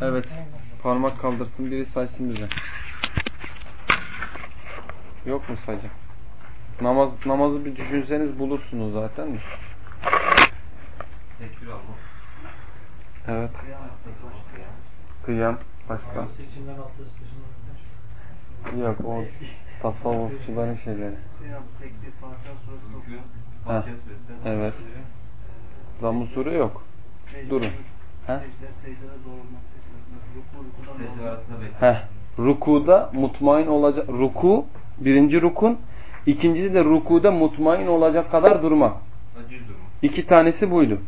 Evet. Parmak kaldırsın biri saysın bize. Yok mu sayacak? Namaz namazı bir düşünseniz bulursunuz zaten mi? Tekbir almak. Evet. Kıyam. Başka? Yok o tasavvufçuların şeyleri. Ha. Evet. Zamm-ı sure yok. Durun. Ha? Heh. Rukuda mutmain olacak. Ruku birinci rukun. İkincisi de rukuda mutmain olacak kadar durmak. İki tanesi buydu.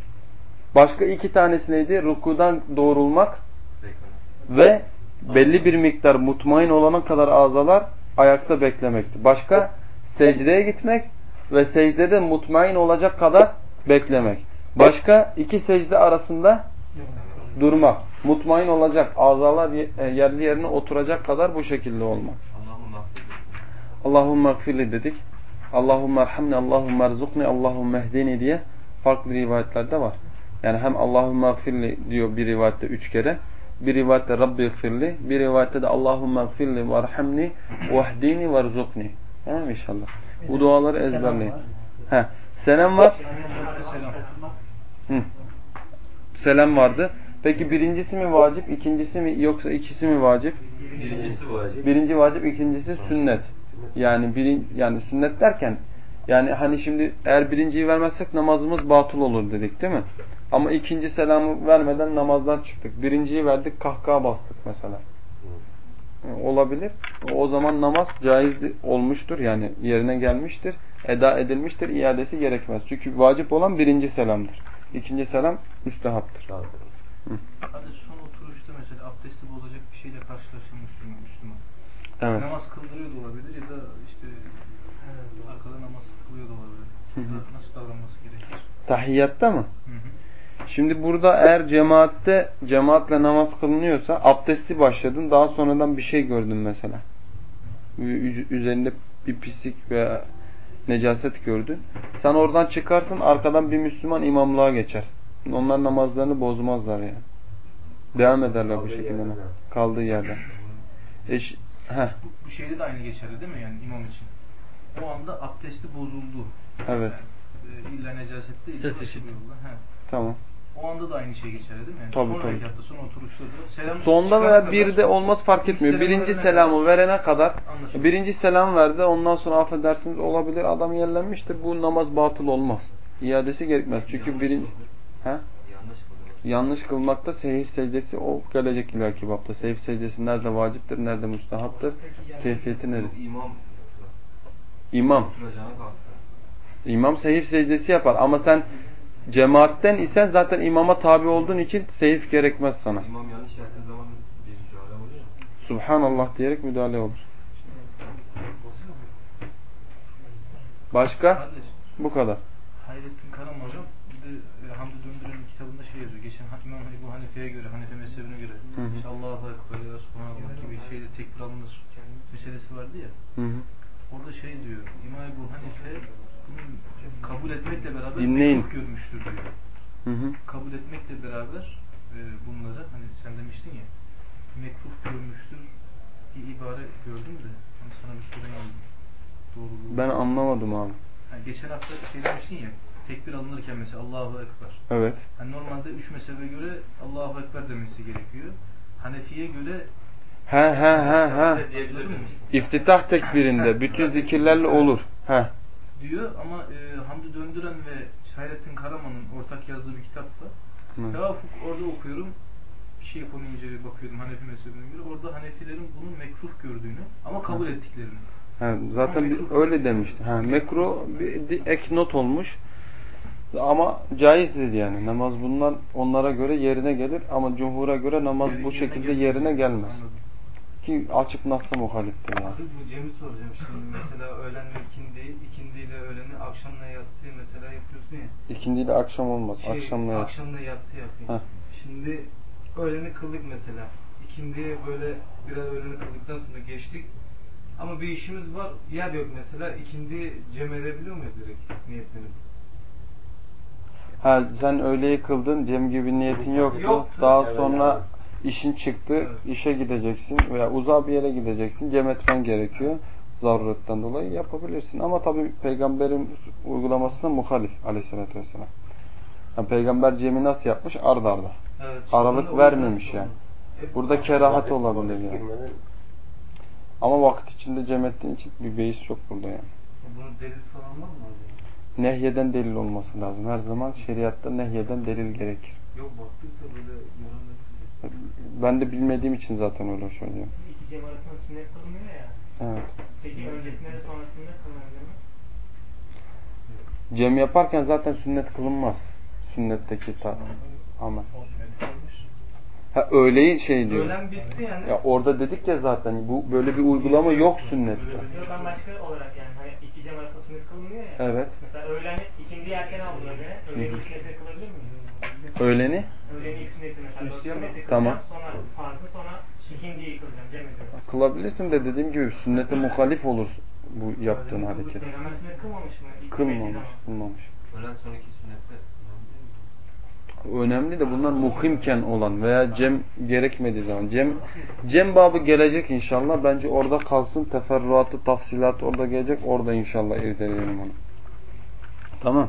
Başka iki tanesi neydi? Rukudan doğrulmak ve belli bir miktar mutmain olana kadar azalar ayakta beklemekti. Başka secdeye gitmek ve secdede mutmain olacak kadar beklemek. Başka iki secde arasında durmak. Mutmain olacak. Azalar e, yerli yerine oturacak kadar bu şekilde olmak. Allahümme gfirli dedik. Allahümme erhamni, Allahümme erzukni, Allahümme ehdini diye farklı rivayetlerde var. Yani hem Allahümme gfirli diyor bir rivayette üç kere. Bir rivayette Rabbi gfirli. Bir rivayette de Allahümme gfirli ve erhamni ve ehdini ve erzukni. Tamam mı inşallah? Bu duaları ezberleyin. He. Selam var. Selam. Hı. Selam vardı. Peki birincisi mi vacip, ikincisi mi yoksa ikisi mi vacip? Birincisi vacip. Birinci vacip, ikincisi sünnet. Yani birin, yani sünnet derken yani hani şimdi eğer birinciyi vermezsek namazımız batıl olur dedik değil mi? Ama ikinci selamı vermeden namazdan çıktık. Birinciyi verdik kahkaha bastık mesela. Olabilir. O zaman namaz caiz olmuştur yani yerine gelmiştir. Eda edilmiştir. iadesi gerekmez. Çünkü vacip olan birinci selamdır. İkinci selam müstehaptır. Hadi son oturuşta mesela abdesti bozacak bir şeyle karşılaşan Müslüman. Müslüman. Evet. Namaz kıldırıyor da olabilir ya da işte arkada namaz kılıyor da olabilir. Hı hı. Nasıl davranması gerekir? Tahiyyatta mı? Hı hı. Şimdi burada eğer cemaatte cemaatle namaz kılınıyorsa abdesti başladın daha sonradan bir şey gördün mesela. Üzerinde bir pislik veya necaset gördün. Sen oradan çıkarsın arkadan bir Müslüman imamlığa geçer. Onlar namazlarını bozmazlar yani. Devam ederler bu şekilde. Kaldığı yerde. Eş, heh, Bu, şeyde de aynı geçerli değil mi yani imam için? O anda abdesti bozuldu. evet. Yani, e, illa necasette Ses nasıl eşit. bir yolda? He. Tamam. O anda da aynı şey geçerli değil mi? Yani Tabii, son tabii. rekatta, son oturuşta da. Selam Sonda veya kadar- birde olmaz fark etmiyor. selamı Birinci verene selamı kadar- verene kadar Anlaşıldı. birinci selam verdi. Ondan sonra affedersiniz olabilir adam yerlenmiştir. Bu namaz batıl olmaz. İadesi gerekmez. Çünkü Yanlış birinci ha? Yanlış yanlış kılmakta sehih secdesi o gelecek ileriki bapta. Sehih secdesi nerede vaciptir, nerede müstehaptır, keyfiyeti nedir? İmam. İmam. İmam sehif secdesi yapar ama sen cemaatten isen zaten imama tabi olduğun için sehif gerekmez sana. İmam yanlış yaptığı zaman bir müdahale oluyor mu? Subhanallah diyerek müdahale olur. Başka? Kardeş, Bu kadar. Hayrettin Karam hocam e, Hamdi Döndüren'in kitabında şey yazıyor. Geçen İmam Ebu Hanife'ye göre, Hanefe mezhebine göre Hı hı. işte Allahu Ekber ya Subhanallah gibi şeyde tekbir alınır meselesi vardı ya. Hı hı. Orada şey diyor. İmam Ebu Hanife bunu kabul etmekle beraber Dinleyin. mekruh görmüştür diyor. Hı hı. Kabul etmekle beraber e, bunları hani sen demiştin ya mekruh görmüştür bir ibare gördüm de hani sana bir sorayım. Doğruluğu. Ben anlamadım abi. Yani geçen hafta şey demiştin ya tekbir alınırken mesela Allahu Ekber. Evet. Yani normalde üç mezhebe göre Allahu Ekber demesi gerekiyor. Hanefi'ye göre He he he he. İftitah tekbirinde bütün zikirlerle olur. He. diyor ama e, Hamdi Döndüren ve Hayrettin Karaman'ın ortak yazdığı bir kitap var. Hı. Tevafuk orada okuyorum. Bir şey konuyunca bir bakıyordum Hanefi mezhebine göre. Orada Hanefilerin bunu mekruh gördüğünü ama kabul ettiklerini. He, zaten bir, öyle demişti. Ha, mekruh bir ek not olmuş. Ama caizdir yani. Namaz bundan onlara göre yerine gelir ama cumhura göre namaz bu şekilde yerine gelmez. Ki açık nasla muhaliftir yani. Abi bu Cem'i soracağım şimdi mesela öğlenle ikindi, ikindiyle öğleni akşamla yatsıyı mesela yapıyorsun ya. İkindiyle akşam olmaz. Şey, Akşamla yat. Akşamla yatsı yapayım. Heh. Şimdi öğleni kıldık mesela. İkindiye böyle biraz öğleni kıldıktan sonra geçtik. Ama bir işimiz var, yer yok mesela. İkindi cem edebiliyor muyuz direkt niyetlenip? Ha sen öğleyi kıldın, Cem gibi niyetin yoktu. Yoktu. Daha Evet, sonra işin çıktı, Evet. işe gideceksin veya uzağa bir yere gideceksin, cem etmen gerekiyor. Zaruretten dolayı yapabilirsin. Ama tabi peygamberin uygulamasına muhalif aleyhissalatü vesselam. Yani peygamber cemi nasıl yapmış? Ard arda. Evet, Aralık vermemiş yani. Hep- Burada kerahat olabilir yani. girmeden Ama vakit içinde cem ettiğin için bir beis yok burada yani. Bunun delil falan var mı? Nehyeden delil olması lazım. Her zaman şeriatta nehyeden delil gerekir. Yok baktık da böyle. Ben de bilmediğim için zaten öyle söylüyorum. İki cem arasında sünnet kılınıyor ya. Evet. Peki öncesinde de sonrasında kılınabilir mi? Cem yaparken zaten sünnet kılınmaz. Sünnetteki ta amel. O sünnet. Ha öğleyi şey diyor. Öğlen bitti yani. Ya orada dedik ya zaten bu böyle bir uygulama yok sünnette. Ben başka olarak yani hani iki cem arasında sünnet kılınıyor ya. Evet. Mesela öğlen ikindi erken aldı öğlene. Öğlenin ilk sünnetini kılabilir miyim? Öğleni Öğlenin ilk sünneti mesela. Dört sünneti. Tamam. Sonra farzı sonra ikindiyi kılacağım. Cem ediyorum. kılabilirsin de dediğim gibi sünnete muhalif olur bu yaptığın hareket. Peygamber sünnet kılmamış mı? Kılmamış, kılmamış. Öğlen sonraki sünnette? Önemli de bunlar muhimken olan veya cem gerekmediği zaman. Cem cem babı gelecek inşallah. Bence orada kalsın. Teferruatı, tafsilatı orada gelecek. Orada inşallah irdeleyelim onu. Tamam.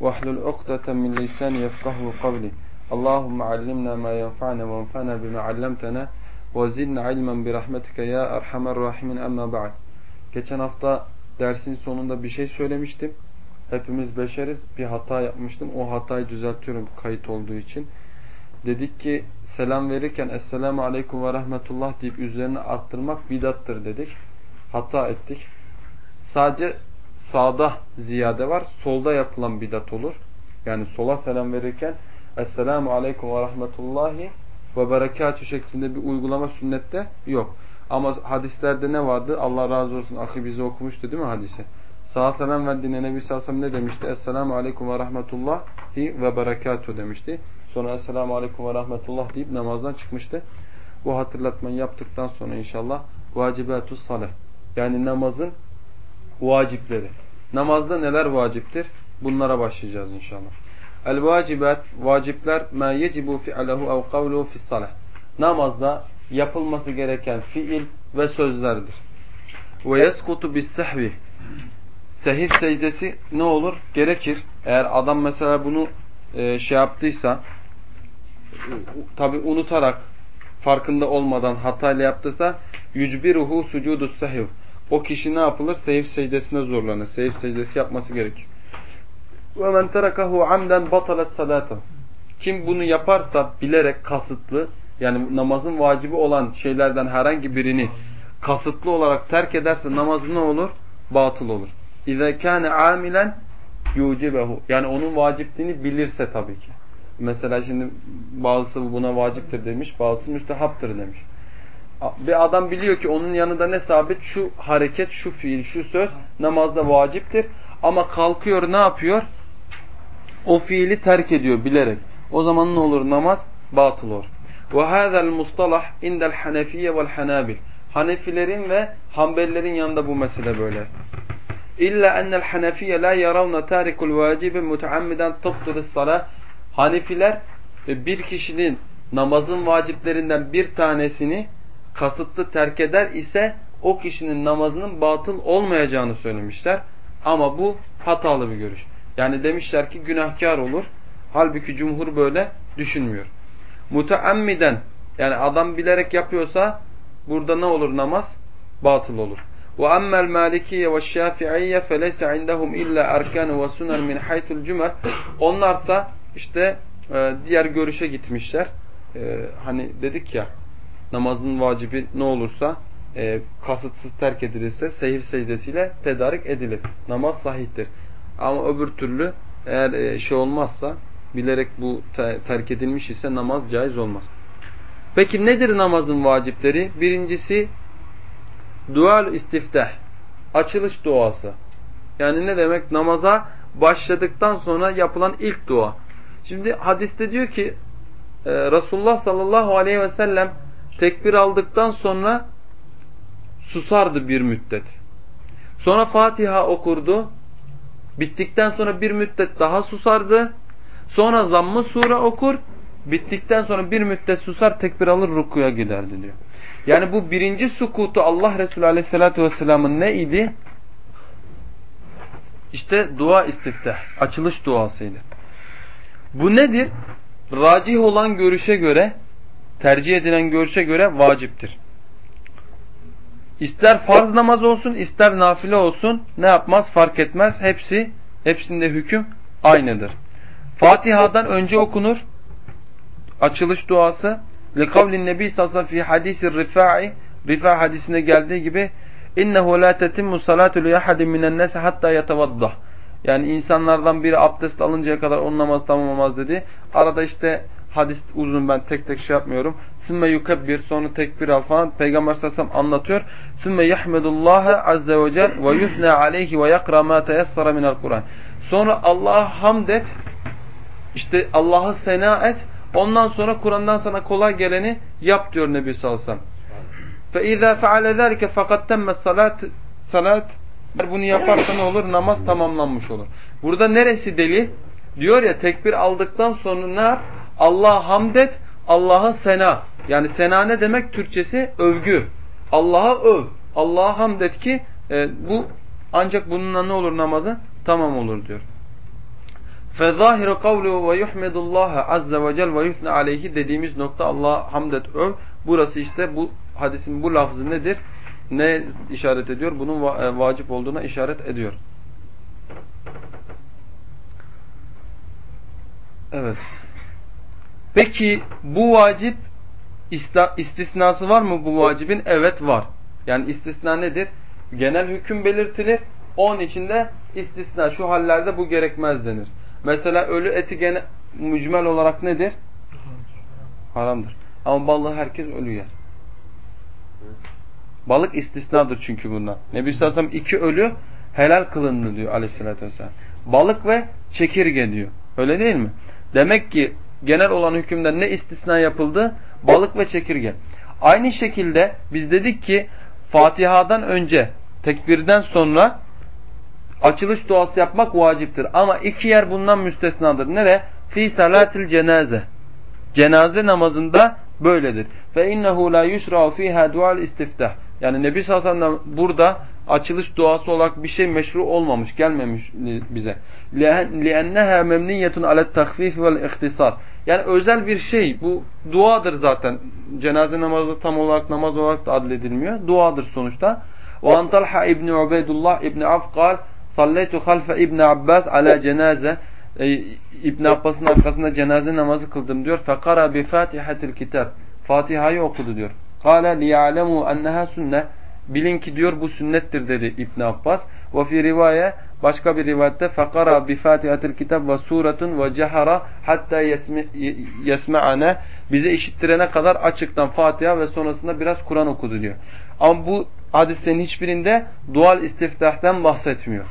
واحلل عقدة من لساني يفقه قولي اللهم علمنا ما ينفعنا وانفعنا بما علمتنا وزدنا علما برحمتك ya erhamer rahimin amma ba'd. Geçen hafta dersin sonunda bir şey söylemiştim. Hepimiz beşeriz. Bir hata yapmıştım. O hatayı düzeltiyorum kayıt olduğu için. Dedik ki selam verirken Esselamu Aleyküm ve Rahmetullah deyip üzerine arttırmak bidattır dedik. Hata ettik. Sadece sağda ziyade var. Solda yapılan bidat olur. Yani sola selam verirken Esselamu Aleyküm ve Rahmetullahi ve Berekatü şeklinde bir uygulama sünnette yok. Ama hadislerde ne vardı? Allah razı olsun. Ahi bize okumuştu değil mi hadisi? Sağa selam verdiğinde Nebi Sallallahu ne demişti? Esselamu Aleyküm ve Rahmetullahi ve Berekatü demişti. Sonra Esselamu Aleyküm ve Rahmetullah deyip namazdan çıkmıştı. Bu hatırlatmayı yaptıktan sonra inşallah vacibatus salih. Yani namazın vacipleri. Namazda neler vaciptir? Bunlara başlayacağız inşallah. El vacibat, vacipler ma yecibu fi'alehu ev kavluhu fi's salah. Namazda yapılması gereken fiil ve sözlerdir. Ve yeskutu bis sehvi. Sehif secdesi ne olur? Gerekir. Eğer adam mesela bunu e, şey yaptıysa tabi unutarak farkında olmadan hatayla yaptıysa yücbiruhu sucudu sehiv. O kişi ne yapılır? Sehif secdesine zorlanır. Sehif secdesi yapması gerekir. Men terakahu amden batalet salatuh. Kim bunu yaparsa bilerek kasıtlı yani namazın vacibi olan şeylerden herhangi birini kasıtlı olarak terk ederse namazı ne olur? Batıl olur. İze kâne amilen yucibehu. Yani onun vacipliğini bilirse tabii ki. Mesela şimdi bazısı buna vaciptir demiş, bazısı müstehaptır demiş Bir adam biliyor ki onun yanında ne sabit? Şu hareket, şu fiil, şu söz namazda vaciptir. Ama kalkıyor ne yapıyor? O fiili terk ediyor bilerek. O zaman ne olur? Namaz batıl olur. وَهَذَا الْمُصْطَلَحْ اِنْدَ الْحَنَفِيَّ وَالْحَنَابِلِ Hanefilerin ve Hanbelilerin yanında bu mesele böyle. İlla ennel hanefiye la yaravna tarikul vacibi muteammiden tıbtırı sala. Hanefiler e, bir kişinin namazın vaciplerinden bir tanesini kasıtlı terk eder ise o kişinin namazının batıl olmayacağını söylemişler. Ama bu hatalı bir görüş. Yani demişler ki günahkar olur. Halbuki cumhur böyle düşünmüyor. Muteammiden yani adam bilerek yapıyorsa burada ne olur namaz? Batıl olur. وأما المالكية والشافعية فليس عندهم إلا أركان وسنن من حيث الجمل Onlarsa işte e, diğer görüşe gitmişler. E, hani dedik ya namazın vacibi ne olursa e, kasıtsız terk edilirse sehir secdesiyle tedarik edilir. Namaz sahihtir. Ama öbür türlü eğer e, şey olmazsa bilerek bu te terk edilmiş ise namaz caiz olmaz. Peki nedir namazın vacipleri? Birincisi dual istiftah. Açılış duası. Yani ne demek? Namaza başladıktan sonra yapılan ilk dua. Şimdi hadiste diyor ki e, Resulullah sallallahu aleyhi ve sellem tekbir aldıktan sonra susardı bir müddet. Sonra Fatiha okurdu. Bittikten sonra bir müddet daha susardı. Sonra zammı sure okur. Bittikten sonra bir müddet susar tekbir alır rukuya giderdi diyor. Yani bu birinci sukutu Allah Resulü Aleyhisselatü Vesselam'ın ne idi? İşte dua istiftah. Açılış duasıydı. Bu nedir? Racih olan görüşe göre, tercih edilen görüşe göre vaciptir. İster farz namaz olsun, ister nafile olsun ne yapmaz fark etmez. Hepsi, hepsinde hüküm aynıdır. Fatiha'dan önce okunur. Açılış duası. Likavlin Nebi sallallahu fi hadisi Rifa'i Rifa hadisinde geldiği gibi innehu la tetimmu salatu li ahadin minen nas hatta yatavaddah. Yani insanlardan biri abdest alıncaya kadar onun namazı tamamlamaz dedi. Arada işte hadis uzun ben tek tek şey yapmıyorum. Sümme yukebbir sonra tekbir al falan. Peygamber sallallahu anlatıyor. Sümme yahmedullaha azze ve cel ve yusne aleyhi ve yakra ma teyessara minel Kur'an. Sonra Allah'a hamd et. İşte Allah'ı sena et. Ondan sonra Kur'an'dan sana kolay geleni yap diyor Nebi sallallahu aleyhi ve sellem. فَاِذَا فَعَلَ ذَٰلِكَ فَقَدْ تَمَّ salat salat eğer bunu yaparsa ne olur? Namaz tamamlanmış olur. Burada neresi delil? Diyor ya tekbir aldıktan sonra ne yap? Allah'a hamd et, Allah'a sena. Yani sena ne demek? Türkçesi övgü. Allah'a öv. Allah'a hamd et ki e, bu ancak bununla ne olur namazı? Tamam olur diyor. فَظَاهِرُ قَوْلُهُ وَيُحْمِدُ اللّٰهَ عَزَّ وَجَلْ وَيُثْنَ عَلَيْهِ dediğimiz nokta Allah'a hamd et, öv. Burası işte bu hadisin bu lafzı nedir? Ne işaret ediyor? Bunun e, vacip olduğuna işaret ediyor. Evet. Peki bu vacip istisnası var mı bu vacibin? Evet var. Yani istisna nedir? Genel hüküm belirtilir. Onun içinde istisna şu hallerde bu gerekmez denir. Mesela ölü eti gene mücmel olarak nedir? Haramdır. Ama balığı herkes ölü yer. Balık istisnadır çünkü bundan. Nebi sallallahu iki ölü helal kılındı diyor aleyhissalatü vesselam. Balık ve çekirge diyor. Öyle değil mi? Demek ki genel olan hükümden ne istisna yapıldı? Balık ve çekirge. Aynı şekilde biz dedik ki Fatiha'dan önce tekbirden sonra açılış duası yapmak vaciptir. Ama iki yer bundan müstesnadır. Nere? Fi salatil cenaze. Cenaze namazında böyledir. Fe innehu la yusra fiha dual istiftah. Yani Nebi sallallahu aleyhi ve sellem burada açılış duası olarak bir şey meşru olmamış, gelmemiş bize. لِأَنَّهَا مَمْنِيَّةٌ عَلَى التَّخْفِيفِ وَالْاِخْتِصَارِ Yani özel bir şey. Bu duadır zaten. Cenaze namazı tam olarak namaz olarak da adledilmiyor. Duadır sonuçta. وَاَنْ طَلْحَ İbni Ubeydullah İbni Af قال صَلَّيْتُ خَلْفَ İbn Abbas ala cenaze e, İbn Abbas'ın arkasında cenaze namazı kıldım diyor. فَقَرَى بِفَاتِحَةِ الْكِتَابِ Fatiha'yı okudu diyor. قَالَ لِيَعْلَمُوا أَنَّهَا سُنَّةِ Bilin ki diyor bu sünnettir dedi İbn Abbas. Ve fi rivaye başka bir rivayette fakara bi Fatihatil kitab ve suratun ve cehara hatta yesme'ane bize işittirene kadar açıktan Fatiha ve sonrasında biraz Kur'an okudu diyor. Ama bu hadislerin hiçbirinde dual istiftahtan bahsetmiyor.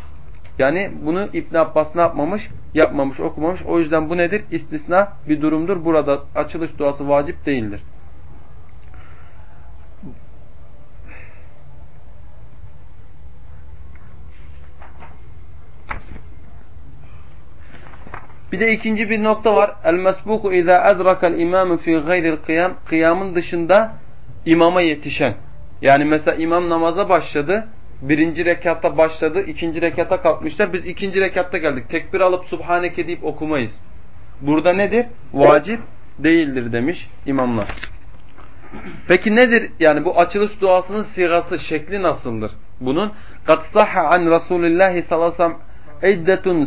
Yani bunu İbn Abbas ne yapmamış? Yapmamış, okumamış. O yüzden bu nedir? İstisna bir durumdur. Burada açılış duası vacip değildir. Bir de ikinci bir nokta var. El mesbuku iza edrakal imamu fi gayril kıyam. Kıyamın dışında imama yetişen. Yani mesela imam namaza başladı. Birinci rekatta başladı. ikinci rekata kalkmışlar. Biz ikinci rekatta geldik. Tekbir alıp subhaneke deyip okumayız. Burada nedir? Vacip değildir demiş imamlar. Peki nedir? Yani bu açılış duasının sigası, şekli nasıldır? Bunun قَدْ صَحَ عَنْ رَسُولِ اللّٰهِ sallallahu اِدَّتun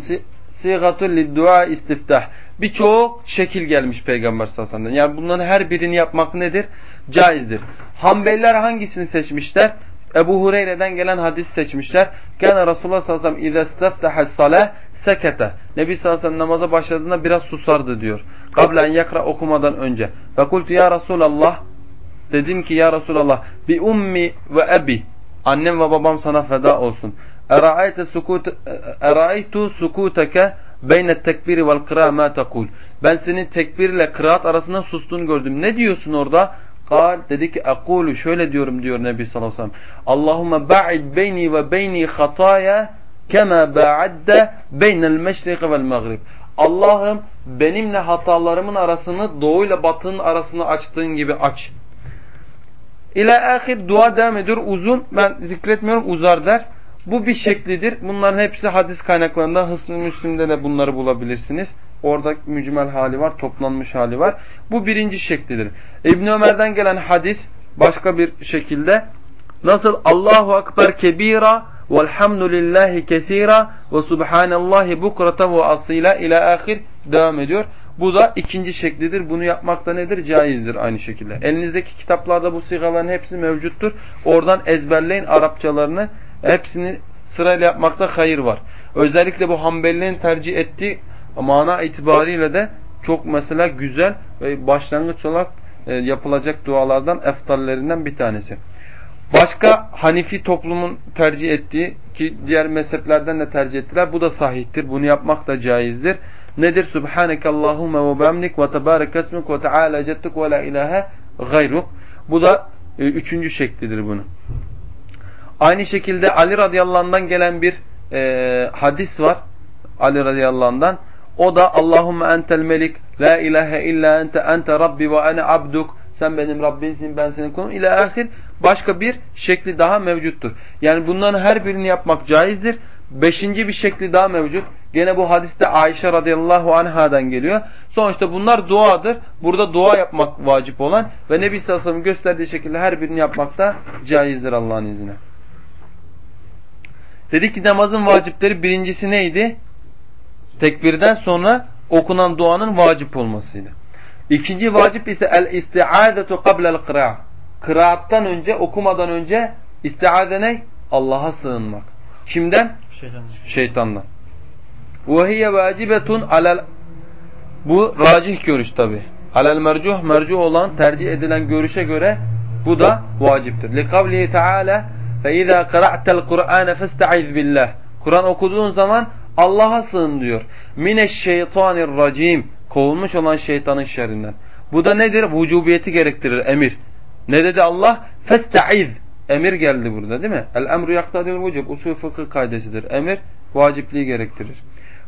es-sigatu lid-dua istiftah. Birçok şekil gelmiş Peygamber sallallahu aleyhi. Yani bunların her birini yapmak nedir? Caizdir. Hanbeliler hangisini seçmişler? Ebu Hureyre'den gelen hadis seçmişler. Gene Resulullah sallallahu aleyhi ve sellem izesteftehes saleh sekete. Nebi sallallahu namaza başladığında biraz susardı diyor. Kablen yakra okumadan önce. Ve kultu ya Resulallah dedim ki ya Resulallah bi ummi ve ebi annem ve babam sana feda olsun. Era'aytu sukut era'aytu sukuteke beyne tekbiri vel kıra ma tekul. Ben senin tekbir ile kıraat arasında sustuğunu gördüm. Ne diyorsun orada? Kal dedi ki ekulu şöyle diyorum diyor Nebi sallallahu aleyhi ve sellem. Allahumme ba'id beyni ve beyni hataya kema ba'adde beynel meşrik vel mağrib. Allah'ım benimle hatalarımın arasını doğuyla batının arasını açtığın gibi aç. İla ahir dua devam ediyor uzun. Ben zikretmiyorum uzar ders. Bu bir şeklidir. Bunların hepsi hadis kaynaklarında Hısn-ı Müslim'de de bunları bulabilirsiniz. Orada mücmel hali var, toplanmış hali var. Bu birinci şeklidir. İbn Ömer'den gelen hadis başka bir şekilde nasıl Allahu Ekber kebira velhamdülillahi kesira ve subhanallahi bukratan ve asila ila ahir devam ediyor. Bu da ikinci şeklidir. Bunu yapmak da nedir? Caizdir aynı şekilde. Elinizdeki kitaplarda bu sigaların hepsi mevcuttur. Oradan ezberleyin Arapçalarını. Hepsini sırayla yapmakta hayır var. Özellikle bu Hanbelilerin tercih ettiği mana itibariyle de çok mesela güzel ve başlangıç olarak e, yapılacak dualardan eftallerinden bir tanesi. Başka Hanifi toplumun tercih ettiği ki diğer mezheplerden de tercih ettiler. Bu da sahihtir. Bunu yapmak da caizdir. Nedir? Subhaneke Allahümme ve bemlik ve tebarek esmik ve teala cedduk ve la ilahe gayruk. Bu da e, üçüncü şeklidir bunu. Aynı şekilde Ali radıyallahu gelen bir e, hadis var. Ali radıyallahu. O da Allahümme entel melik la ilahe illa ente ente rabbi ve ene abduk sen benim Rabbinsin ben senin kulum ile ahir başka bir şekli daha mevcuttur. Yani bunların her birini yapmak caizdir. Beşinci bir şekli daha mevcut. Gene bu hadiste Ayşe radıyallahu anhadan geliyor. Sonuçta bunlar duadır. Burada dua yapmak vacip olan ve Nebi sallallahu gösterdiği şekilde her birini yapmak da caizdir Allah'ın izniyle. Dedik ki namazın vacipleri birincisi neydi? Tekbirden sonra okunan duanın vacip olmasıydı. İkinci vacip ise el istiadetu qabla'l kıra. Kıraattan önce, okumadan önce istiade ne? Allah'a sığınmak. Kimden? Şeytandan. Şeytandan. Hiye vacibetun alel bu racih görüş tabi. Alel mercuh mercuh olan tercih edilen görüşe göre bu da vaciptir. Li kavlihi İza qara'tel Kur'ane festaiz billah. Kur'an okuduğun zaman Allah'a sığın diyor. Mineşşeytanirracim. Kovulmuş olan şeytanın şerrinden. Bu da nedir? Vücubiyeti gerektirir emir. Ne dedi Allah? Festaiz. Emir geldi burada değil mi? El emru yaktadil vücub. Usul fıkıh kaidesidir. Emir vacipliği gerektirir.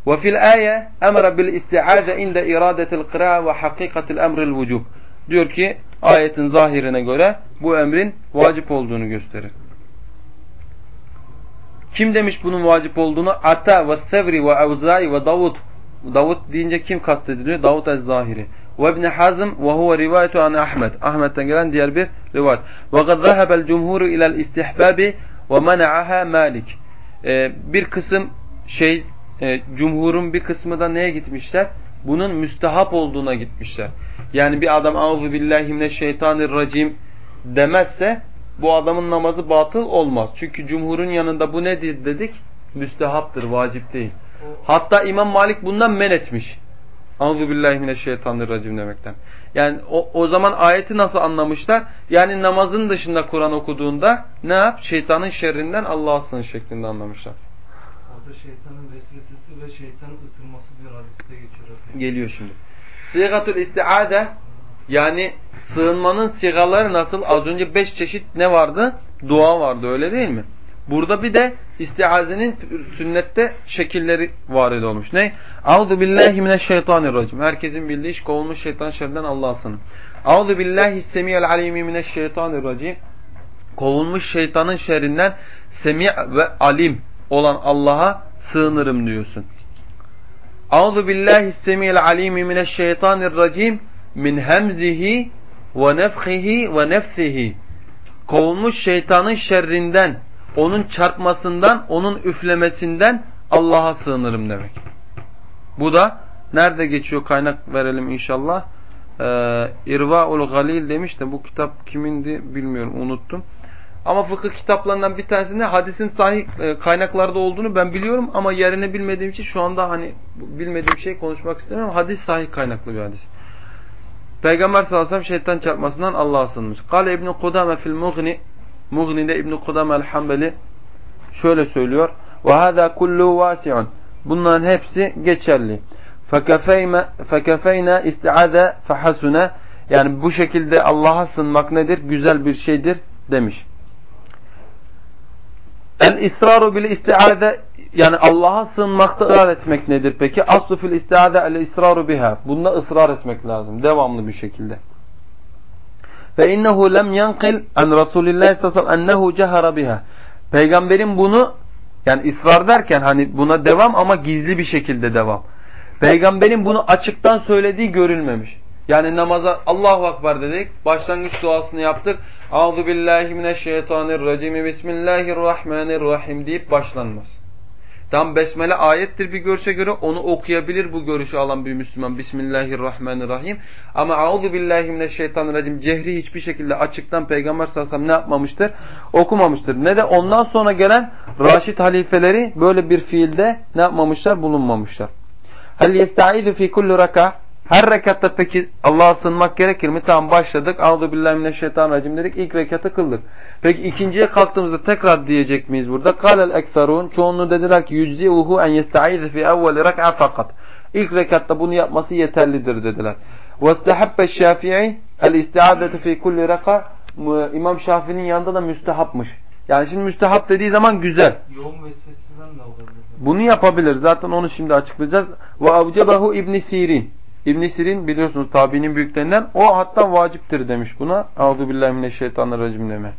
Ve fil ayet emre bil istiaze inde iradetil kıra ve hakikatil emril vücub. Diyor ki ayetin zahirine göre bu emrin vacip olduğunu gösterir. Kim demiş bunun vacip olduğunu? Ata ve Sevri ve Evzai ve Davud. Davud deyince kim kastediliyor? Davud ez-Zahiri. Ve İbn Hazm ve huve rivayetu an Ahmed. Ahmet'ten gelen diğer bir rivayet. Ve kad zahebel cumhuru ilel istihbabi ve mena'aha Malik. Ee, bir kısım şey e, cumhurun bir kısmı da neye gitmişler? Bunun müstehap olduğuna gitmişler. Yani bir adam auzu billahi mineşşeytanirracim demezse bu adamın namazı batıl olmaz. Çünkü cumhurun yanında bu nedir dedik? Müstehaptır, vacip değil. Hatta İmam Malik bundan men etmiş. Auzu billahi mineşşeytanirracim demekten. Yani o, o zaman ayeti nasıl anlamışlar? Yani namazın dışında Kur'an okuduğunda ne yap? Şeytanın şerrinden Allah'a sığın şeklinde anlamışlar. Orada şeytanın vesvesesi ve şeytanın ısırması diyor hadiste geçiyor. Geliyor şimdi. Sigatul istiade yani sığınmanın sigaları nasıl? Az önce beş çeşit ne vardı? Dua vardı öyle değil mi? Burada bir de istiazenin sünnette şekilleri var olmuş. Ne? Auzu billahi mineşşeytanirracim. Herkesin bildiği iş kovulmuş şeytan şerrinden Allah'a sığının. Auzu billahi semiyel alimi mineşşeytanirracim. Kovulmuş şeytanın şerrinden semi ve alim olan Allah'a sığınırım diyorsun. Auzu billahi semiyel alimi mineşşeytanirracim min hemzihi ve nefhihi ve nefsihi kovulmuş şeytanın şerrinden, onun çarpmasından, onun üflemesinden Allah'a sığınırım demek. Bu da nerede geçiyor kaynak verelim inşallah. Ee, İrvaul Galil demiş de bu kitap kimindi bilmiyorum unuttum. Ama fıkıh kitaplarından bir tanesinde hadisin sahih e, kaynaklarda olduğunu ben biliyorum ama yerini bilmediğim için şu anda hani bilmediğim şey konuşmak istemiyorum. Hadis sahih kaynaklı bir hadis. Peygamber sallallahu aleyhi ve sellem şeytan çarpmasından Allah'a sığınmış. Kale İbn Kudame fil Mughni Mughni'de İbn Kudame el-Hanbeli şöyle söylüyor. Hada kullu vasi'un. Bunların hepsi geçerli. Fekefeyna isti'ade fehasune yani bu şekilde Allah'a sığınmak nedir? Güzel bir şeydir demiş. El israru bil istiade yani Allah'a sığınmakta ısrar etmek nedir peki? Aslu fil istiade el israru biha. Bunda ısrar etmek lazım. Devamlı bir şekilde. Ve innehu lem yankil an Resulillah sallallahu ennehu cehara biha. Peygamberin bunu yani ısrar derken hani buna devam ama gizli bir şekilde devam. Peygamberin bunu açıktan söylediği görülmemiş. Yani namaza Allahu Akbar dedik. Başlangıç duasını yaptık. Auzu billahi mineşşeytanirracim. Bismillahirrahmanirrahim deyip başlanmaz. Tam besmele ayettir bir görüşe göre onu okuyabilir bu görüşü alan bir Müslüman. Bismillahirrahmanirrahim. Ama auzu billahi mineşşeytanirracim cehri hiçbir şekilde açıktan Peygamber sallallahu ne yapmamıştır? Okumamıştır. Ne de ondan sonra gelen Raşid halifeleri böyle bir fiilde ne yapmamışlar? Bulunmamışlar. Hel yestaizu fi kulli raka her rekatta peki Allah'a sığınmak gerekir mi? Tamam başladık. Aldı billahi mineşşeytanirracim dedik. İlk rekatı kıldık. Peki ikinciye kalktığımızda tekrar diyecek miyiz burada? Kâlel eksarun. Çoğunluğu dediler ki yüczi'uhu en yestaize fi evveli rek'a fakat. İlk rekatta bunu yapması yeterlidir dediler. وَاسْتَحَبَّ Şafii el istiadete fi kulli reka İmam Şafii'nin yanında da müstehapmış. Yani şimdi müstehap dediği zaman güzel. Yoğun vesveseden ne olabilir? Bunu yapabilir. Zaten onu şimdi açıklayacağız. Ve avcebahu İbn Sirin. İbn Sirin biliyorsunuz tabiinin büyüklerinden. O hatta vaciptir demiş buna. Auzu billahi mineşşeytanirracim deme.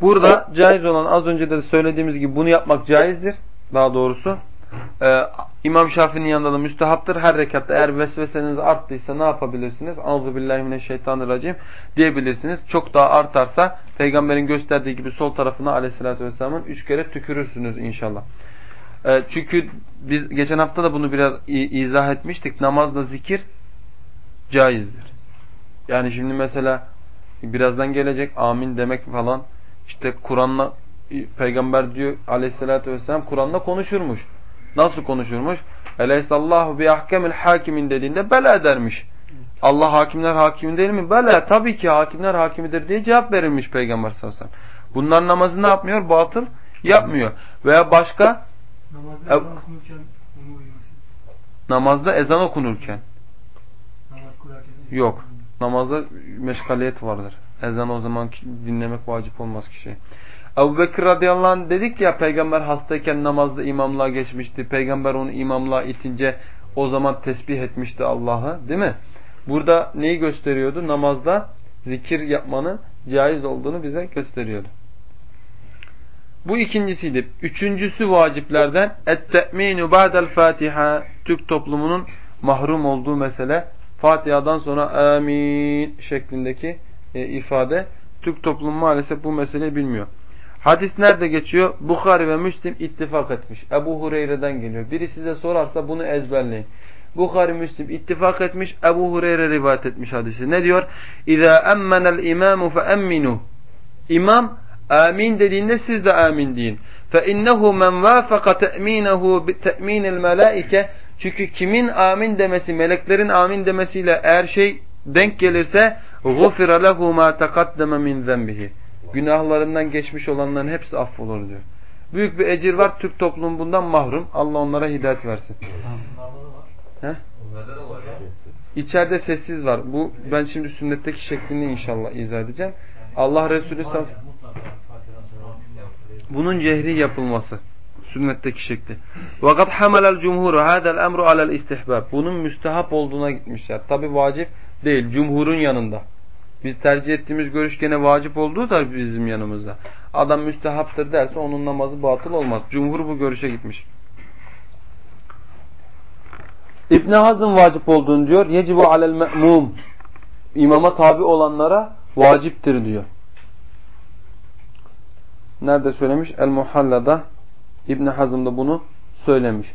Burada caiz olan az önce de söylediğimiz gibi bunu yapmak caizdir. Daha doğrusu. Ee, İmam Şafii'nin yanında da müstehaptır. Her rekatta eğer vesveseniz arttıysa ne yapabilirsiniz? Auzu billahi mineşşeytanirracim diyebilirsiniz. Çok daha artarsa peygamberin gösterdiği gibi sol tarafına aleyhissalatü vesselamın üç kere tükürürsünüz inşallah. Ee, çünkü biz geçen hafta da bunu biraz izah etmiştik. Namazda zikir caizdir. Yani şimdi mesela birazdan gelecek amin demek falan işte Kur'an'la peygamber diyor aleyhissalatü vesselam Kur'an'la konuşurmuş. Nasıl konuşurmuş? Eleysallahu bi ahkemil hakimin dediğinde bela dermiş. Allah hakimler hakimi değil mi? Bela tabii ki hakimler hakimidir diye cevap verilmiş peygamber sallallahu aleyhi ve sellem. Bunlar namazı ne yapmıyor? Batıl yapmıyor. Veya başka Namazda ezan okunurken onu uyuması. namazda ezan okunurken Namaz kılarken. yok. Namazda meşgaliyet vardır. Ezan o zaman dinlemek vacip olmaz kişiye. Ebu Bekir radıyallahu anh dedik ya peygamber hastayken namazda imamlığa geçmişti. Peygamber onu imamlığa itince o zaman tesbih etmişti Allah'ı değil mi? Burada neyi gösteriyordu? Namazda zikir yapmanın caiz olduğunu bize gösteriyordu. Bu ikincisiydi. Üçüncüsü vaciplerden et-te'minu ba'del Fatiha. Türk toplumunun mahrum olduğu mesele. Fatiha'dan sonra amin şeklindeki e, ifade. Türk toplumu maalesef bu meseleyi bilmiyor. Hadis nerede geçiyor? Bukhari ve Müslim ittifak etmiş. Ebu Hureyre'den geliyor. Biri size sorarsa bunu ezberleyin. Bukhari Müslim ittifak etmiş. Ebu Hureyre rivayet etmiş hadisi. Ne diyor? İza emmenel imamu fe emminu. İmam amin dediğinde siz de amin deyin. فَاِنَّهُ مَنْ وَافَقَ تَأْمِينَهُ بِتَأْمِينِ الْمَلَائِكَ Çünkü kimin amin demesi, meleklerin amin demesiyle eğer şey denk gelirse غُفِرَ لَهُ مَا تَقَدَّمَ مِنْ ذَنْبِهِ Günahlarından geçmiş olanların hepsi affolur diyor. Büyük bir ecir var. Türk toplumu bundan mahrum. Allah onlara hidayet versin. He? İçeride sessiz var. Bu ben şimdi sünnetteki şeklini inşallah izah edeceğim. Allah Resulü sallallahu bunun cehri yapılması. Sünnetteki şekli. Vakat hamelel cumhuru hadal emru alel istihbab. Bunun müstehap olduğuna gitmişler. Tabi vacip değil. Cumhurun yanında. Biz tercih ettiğimiz görüş gene vacip olduğu da bizim yanımızda. Adam müstehaptır derse onun namazı batıl olmaz. Cumhur bu görüşe gitmiş. İbn Hazm vacip olduğunu diyor. Yecibu alel me'mum. İmama tabi olanlara vaciptir diyor. Nerede söylemiş? El Muhallada İbn Hazm da bunu söylemiş.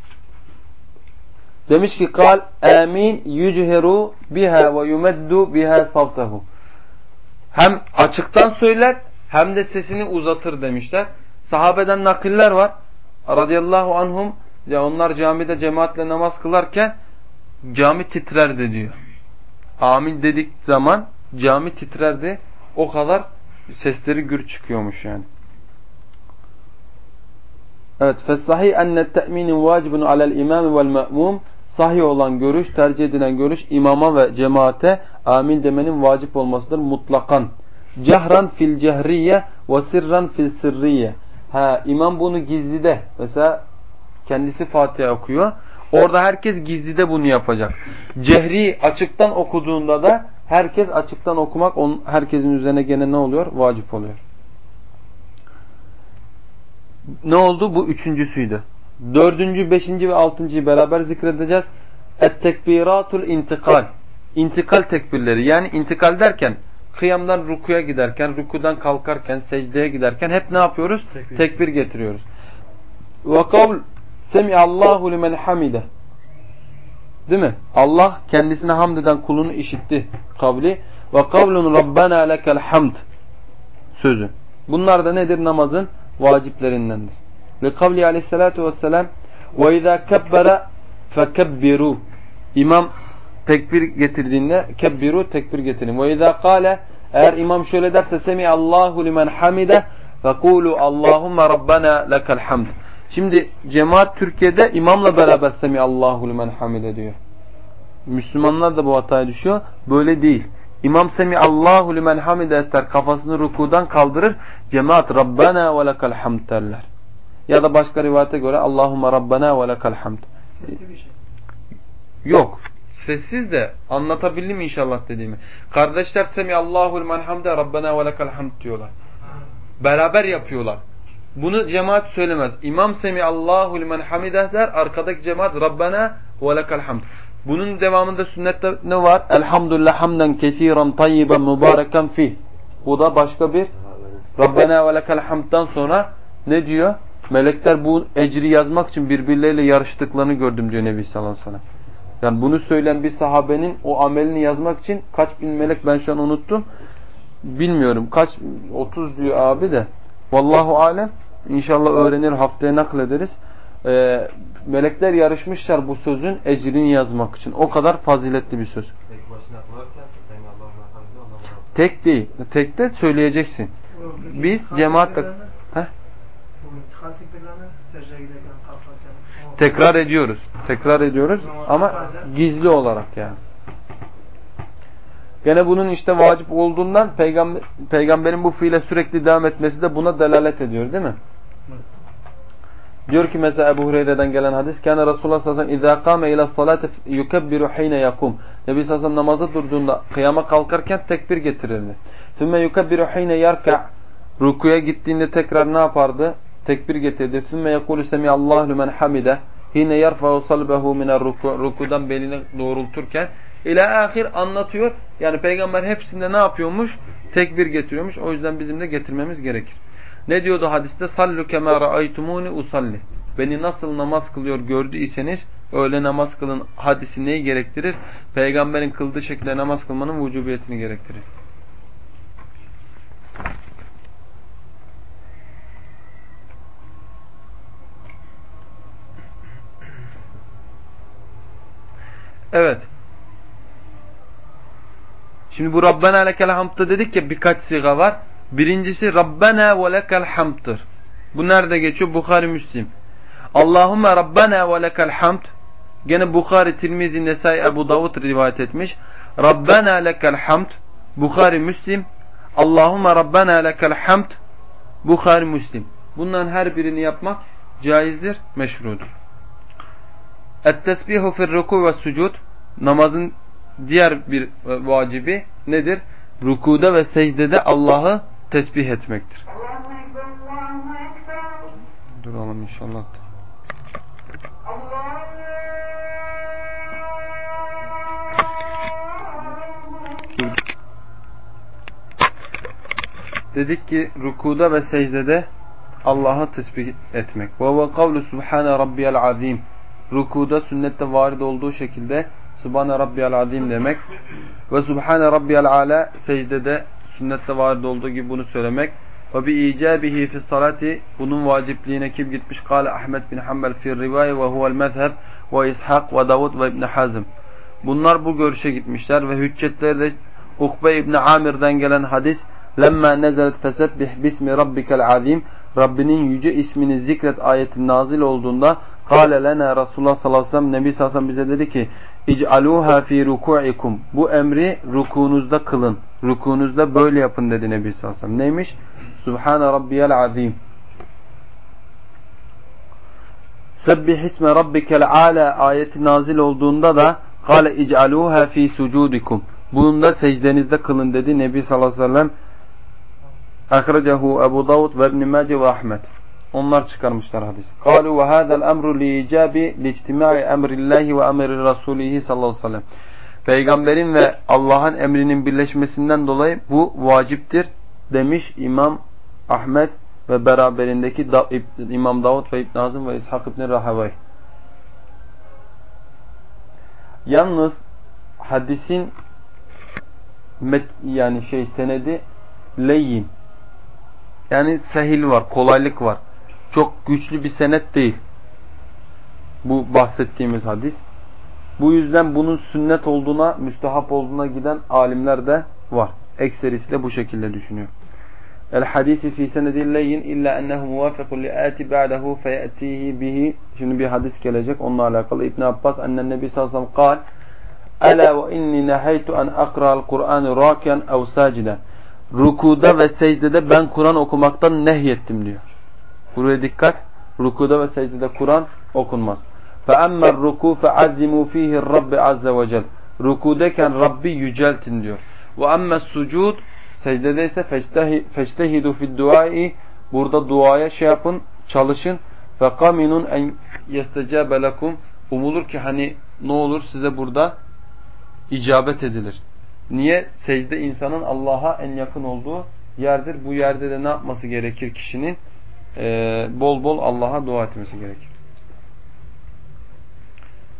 Demiş ki kal amin yücheru biha ve yumeddu biha savtahu. Hem açıktan söyler hem de sesini uzatır demişler. Sahabeden nakiller var. Radıyallahu anhum ya onlar camide cemaatle namaz kılarken cami titrerdi diyor. Amin dedik zaman cami titrerdi. O kadar sesleri gür çıkıyormuş yani. Evet, fesahih enne te'minin vacibun alel imami vel me'mum sahih olan görüş, tercih edilen görüş imama ve cemaate amin demenin vacip olmasıdır mutlakan. Cehran fil cehriye ve sirran fil sirriye. Ha, imam bunu gizlide mesela kendisi Fatiha okuyor. Orada herkes gizlide bunu yapacak. Cehri açıktan okuduğunda da herkes açıktan okumak herkesin üzerine gene ne oluyor? Vacip oluyor. Ne oldu? Bu üçüncüsüydü. Dördüncü, beşinci ve altıncıyı beraber zikredeceğiz. Et-tekbiratul intikal. İntikal tekbirleri. Yani intikal derken kıyamdan rukuya giderken, rukudan kalkarken, secdeye giderken hep ne yapıyoruz? Tekbir, Tekbir getiriyoruz. Ve kavl Semiallahu limen hamide. Değil mi? Allah kendisine hamd eden kulunu işitti. Kavli. Ve kavlun Rabbena lekel hamd. Sözü. Bunlar da nedir? Namazın vaciplerindendir. Ve kavli aleyhissalatu vesselam ve izâ kebbere fekebbiru. İmam tekbir getirdiğinde kebbiru tekbir getirin. İzâ kâle eğer imam şöyle derse semi Allahu limen hamide fekulu Allahümme Rabbena lekel hamd. Şimdi cemaat Türkiye'de imamla beraber semi Allahu limen hamide diyor. Müslümanlar da bu hataya düşüyor. Böyle değil. İmam semi Allahu limen hamide etter kafasını rukudan kaldırır. Cemaat Rabbena ve lekel hamd derler. Ya da başka rivayete göre Allahümme Rabbena ve lekel hamd. Yok. Sessiz de anlatabildim inşallah dediğimi. Kardeşler semi Allahu limen hamde Rabbena ve lekel hamd diyorlar. Beraber yapıyorlar. Bunu cemaat söylemez. İmam semi Allahu limen hamide der. Arkadaki cemaat Rabbena ve lekel hamd. Bunun devamında sünnette ne var? Elhamdülillah hamden kesiren tayyiben mübareken fi. Bu da başka bir Rabbena ve lekel hamd'dan sonra ne diyor? Melekler bu ecri yazmak için birbirleriyle yarıştıklarını gördüm diyor Nebi sallallahu aleyhi ve sellem. Yani bunu söyleyen bir sahabenin o amelini yazmak için kaç bin melek ben şu an unuttum. Bilmiyorum kaç 30 diyor abi de. Vallahu alem. İnşallah öğrenir haftaya naklederiz. Ee, melekler yarışmışlar bu sözün ecrini yazmak için. O kadar faziletli bir söz. Tek Allah'ın Tek değil. Tekte söyleyeceksin. Biz cemaatle Heh? tekrar ediyoruz. Tekrar ediyoruz ama gizli olarak yani. Gene bunun işte vacip olduğundan peygamber, peygamberin bu fiile sürekli devam etmesi de buna delalet ediyor değil mi? Diyor ki mesela Ebu Hureyre'den gelen hadis Kâne Resulullah sallallahu aleyhi ve sellem اِذَا قَامَ اِلَى الصَّلَاةِ يُكَبِّرُ حِينَ يَقُومُ Nebi sallallahu aleyhi ve sellem namaza durduğunda kıyama kalkarken tekbir getirirdi. ثُمَّ يُكَبِّرُ حِينَ يَرْكَعُ Rukuya gittiğinde tekrar ne yapardı? Tekbir getirdi. ثُمَّ يَقُولُ سَمِيَ اللّٰهُ لُمَنْ حَمِدَهُ Yine yarfa'u salbehu mine ruku, rukudan belini doğrulturken ila ahir anlatıyor. Yani peygamber hepsinde ne yapıyormuş? Tekbir getiriyormuş. O yüzden bizim de getirmemiz gerekir. Ne diyordu hadiste? Sallu kema ra'aytumuni usalli. Beni nasıl namaz kılıyor gördüyseniz öyle namaz kılın hadisi neyi gerektirir? Peygamberin kıldığı şekilde namaz kılmanın vücubiyetini gerektirir. Evet. Şimdi bu Rabbena lekel hamd'da dedik ya birkaç siga var. Birincisi Rabbena ve lekel hamd'dır. Bu nerede geçiyor? Bukhari Müslim. Allahümme Rabbena ve lekel hamd. Gene Bukhari, Tirmizi, Nesai, Ebu Davud rivayet etmiş. Rabbena lekel hamd. Bukhari Müslim. Allahümme Rabbena lekel hamd. Bukhari Müslim. Bunların her birini yapmak caizdir, meşrudur. Et-tesbihu fir ruku ve sucud namazın diğer bir vacibi nedir? Rukuda ve secdede Allah'ı tesbih etmektir. Duralım inşallah. Dedik ki rukuda ve secdede Allah'a tesbih etmek. Ve ve kavlu subhane rabbiyel azim. Rukuda sünnette varid olduğu şekilde Subhane rabbiyel azim demek. Ve subhane rabbiyel ala secdede sünnette varid olduğu gibi bunu söylemek. Ve bi icabihi fi salati bunun vacipliğine kim gitmiş? Kale Ahmet bin Hanbel fi rivaye ve huvel mezheb ve İshak ve Davud ve İbn Hazm. Bunlar bu görüşe gitmişler ve hüccetleri de Ukbe İbni Amir'den gelen hadis Lemma nezelet fesebbih bismi rabbikel azim Rabbinin yüce ismini zikret ayeti nazil olduğunda Kale lena Resulullah sallallahu aleyhi ve sellem Nebi sallallahu aleyhi ve sellem bize dedi ki İc'aluha fi ruku'ikum Bu emri rukunuzda kılın. Rukunuzda böyle yapın dedi Nebi sallallahu aleyhi ve sellem. Neymiş? Subhane rabbiyel azim. Sebbih isme rabbikel ala ayeti nazil olduğunda da Kale ic'aluha fi sucudikum. Bunu da secdenizde kılın dedi Nebi sallallahu aleyhi ve sellem. Akhracahu Ebu Davud ve İbn Mace ve Ahmet. Onlar çıkarmışlar hadis. Kalu ve hadal emru li icabi li ictimai emrillahi ve emri rasulihi sallallahu aleyhi ve sellem. Peygamberin ve Allah'ın emrinin birleşmesinden dolayı bu vaciptir demiş İmam Ahmet ve beraberindeki da, İmam Davud ve İbn Azim ve İshak İbn Rahavay. Yalnız hadisin met, yani şey senedi leyin. Yani sehil var, kolaylık var. Çok güçlü bir senet değil. Bu bahsettiğimiz hadis. Bu yüzden bunun sünnet olduğuna, müstehap olduğuna giden alimler de var. Ekserisi de bu şekilde düşünüyor. El hadisi fi senedin leyin illa ennehu muvaffiqun li ati ba'dahu feyatihi bihi. Şimdi bir hadis gelecek onunla alakalı. İbn Abbas ennen Nebi sallallahu aleyhi ve sellem kal Ela ve inni nehaytu en akra'al Kur'an'ı rakiyan ev saciden. Rukuda ve secdede ben Kur'an okumaktan nehyettim diyor. Buraya dikkat. Rukuda ve secdede Kur'an okunmaz. فَأَمَّا الرُّكُوا فَعَزِّمُوا ف۪يهِ الرَّبِّ عَزَّ وَجَلْ Rukudeyken Rabbi yüceltin diyor. وَأَمَّا السُّجُودُ Secdede ise فَاجْتَهِدُوا فِي الدُّعَاءِ Burada duaya şey yapın, çalışın. فَقَمِنُونَ en يَسْتَجَابَ لَكُمْ Umulur ki hani ne olur size burada icabet edilir. Niye? Secde insanın Allah'a en yakın olduğu yerdir. Bu yerde de ne yapması gerekir kişinin? Ee, bol bol Allah'a dua etmesi gerekir.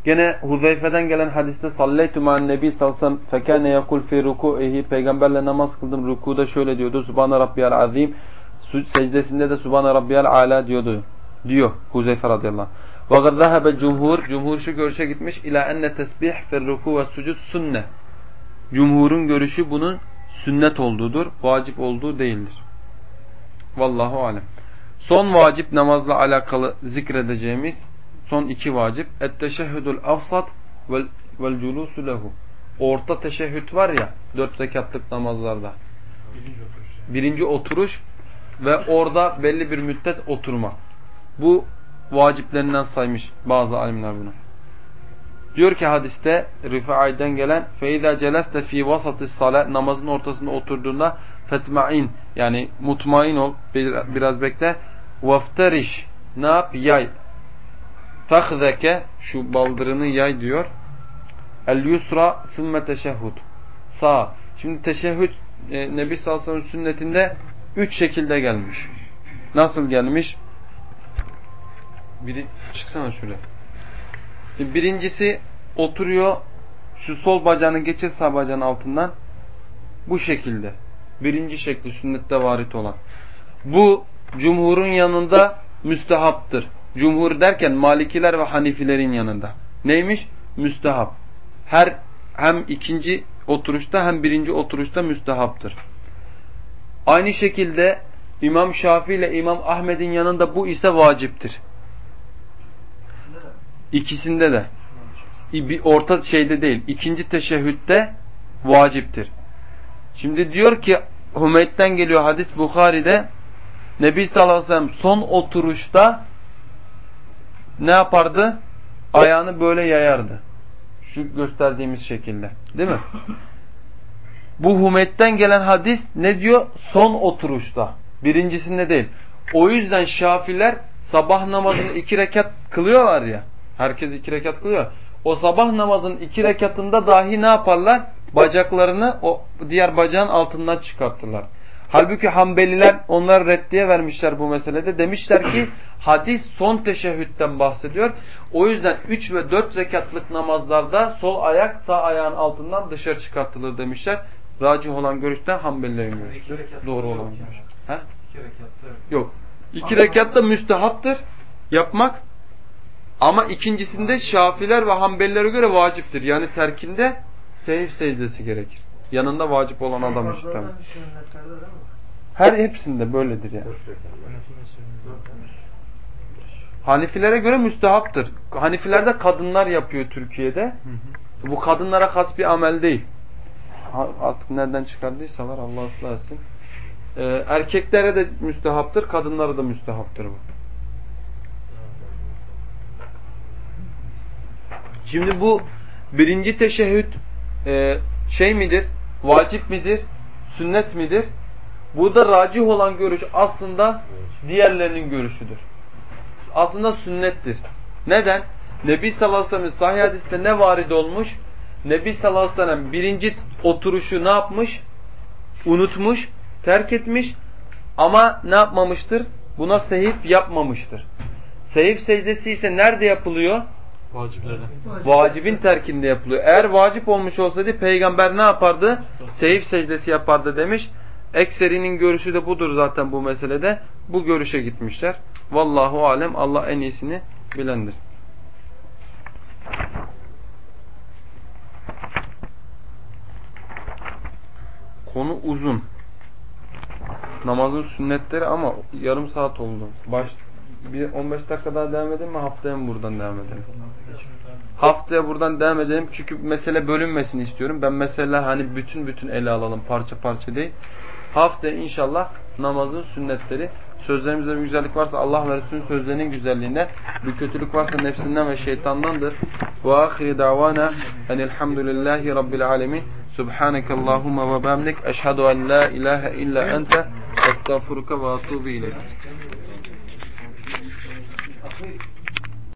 Gene Huzeyfe'den gelen hadiste salleytu ma'an nebi salsam fekâne yakul fi ruku'ihi peygamberle namaz kıldım rukuda şöyle diyordu Subhane rabbiyal azim secdesinde de Subhane rabbiyal ala diyordu diyor Huzeyfe radıyallahu anh. Ve gâzâhebe cumhur cumhur şu görüşe gitmiş ila enne tesbih fir ruku ve sucud sünne. Cumhurun görüşü bunun sünnet olduğudur, vacip olduğu değildir. Vallahu alem. Son vacip namazla alakalı zikredeceğimiz son iki vacip etteşehhüdül afsat vel, vel culusu lehu. Orta teşehhüt var ya dört rekatlık namazlarda. Birinci oturuş ve orada belli bir müddet oturma. Bu vaciplerinden saymış bazı alimler bunu. Diyor ki hadiste Rifai'den gelen feiza celeste fi vasatı salat namazın ortasında oturduğunda fetmain yani mutmain ol biraz bekle vaftariş ne yap? Yay. Takzeke şu baldırını yay diyor. El yusra sümme teşehhud. Sağ. Şimdi teşehhüd e, Nebi sallallahu aleyhi sünnetinde üç şekilde gelmiş. Nasıl gelmiş? Biri çıksana şuraya Birincisi oturuyor şu sol bacağını geçir sağ bacağın altından. Bu şekilde. Birinci şekli sünnette varit olan. Bu cumhurun yanında müstehaptır. Cumhur derken Malikiler ve Hanifilerin yanında. Neymiş? Müstehap. Her hem ikinci oturuşta hem birinci oturuşta müstehaptır. Aynı şekilde İmam Şafii ile İmam Ahmed'in yanında bu ise vaciptir. İkisinde de. Bir orta şeyde değil. İkinci teşehhütte vaciptir. Şimdi diyor ki Hümeyd'den geliyor hadis Bukhari'de Nebi sallallahu aleyhi ve sellem son oturuşta ne yapardı? Ayağını böyle yayardı. Şu gösterdiğimiz şekilde. Değil mi? Bu Hümeyd'den gelen hadis ne diyor? Son oturuşta. Birincisinde değil. O yüzden Şafiler sabah namazını iki rekat kılıyorlar ya. Herkes iki rekat kılıyor. O sabah namazın iki rekatında dahi ne yaparlar? Bacaklarını o diğer bacağın altından çıkartırlar. Halbuki Hanbeliler onlar reddiye vermişler bu meselede. Demişler ki hadis son teşehhütten bahsediyor. O yüzden 3 ve 4 rekatlık namazlarda sol ayak sağ ayağın altından dışarı çıkartılır demişler. Racih olan görüşten Hanbelilerin görüşü. Doğru olan görüş. Rekatta. Yok. İki rekatta müstehaptır yapmak. Ama ikincisinde Şafiler ve Hanbelilere göre vaciptir. Yani terkinde seyif secdesi gerekir. Yanında vacip olan adam işte. Mi? Her hepsinde böyledir yani. Hanifilere göre müstehaptır. Hanifilerde kadınlar yapıyor Türkiye'de. Bu kadınlara has bir amel değil. Artık nereden çıkardıysalar Allah ıslah etsin. Ee, erkeklere de müstehaptır, kadınlara da müstehaptır bu. Şimdi bu birinci teşehhüd e, şey midir? Vacip midir? Sünnet midir? Burada racih olan görüş aslında diğerlerinin görüşüdür. Aslında sünnettir. Neden? Nebi sallallahu aleyhi ve sellem sahih hadiste ne varid olmuş? Nebi sallallahu aleyhi ve sellem birinci oturuşu ne yapmış? Unutmuş, terk etmiş ama ne yapmamıştır? Buna sehif yapmamıştır. Sehif secdesi ise nerede yapılıyor? Vaciplerden. Vacibin terkinde yapılıyor. Eğer vacip olmuş olsaydı peygamber ne yapardı? Seyif secdesi yapardı demiş. Ekserinin görüşü de budur zaten bu meselede. Bu görüşe gitmişler. Vallahu alem Allah en iyisini bilendir. Konu uzun. Namazın sünnetleri ama yarım saat oldu. Baş, bir 15 dakika daha devam edelim mi? Haftaya mı buradan devam edelim? Haftaya buradan devam edelim çünkü mesele bölünmesini istiyorum. Ben mesela hani bütün bütün ele alalım parça parça değil. Haftaya inşallah namazın sünnetleri sözlerimizde bir güzellik varsa Allah ve Resulünün sözlerinin güzelliğine bir kötülük varsa nefsinden ve şeytandandır. Ve ahiri davana enilhamdülillahi rabbil alemin. Subhaneke Allahumma ve bamlik. Eşhedü en la ilahe illa ente. Estağfuruka ve atubu ileyk. Sí.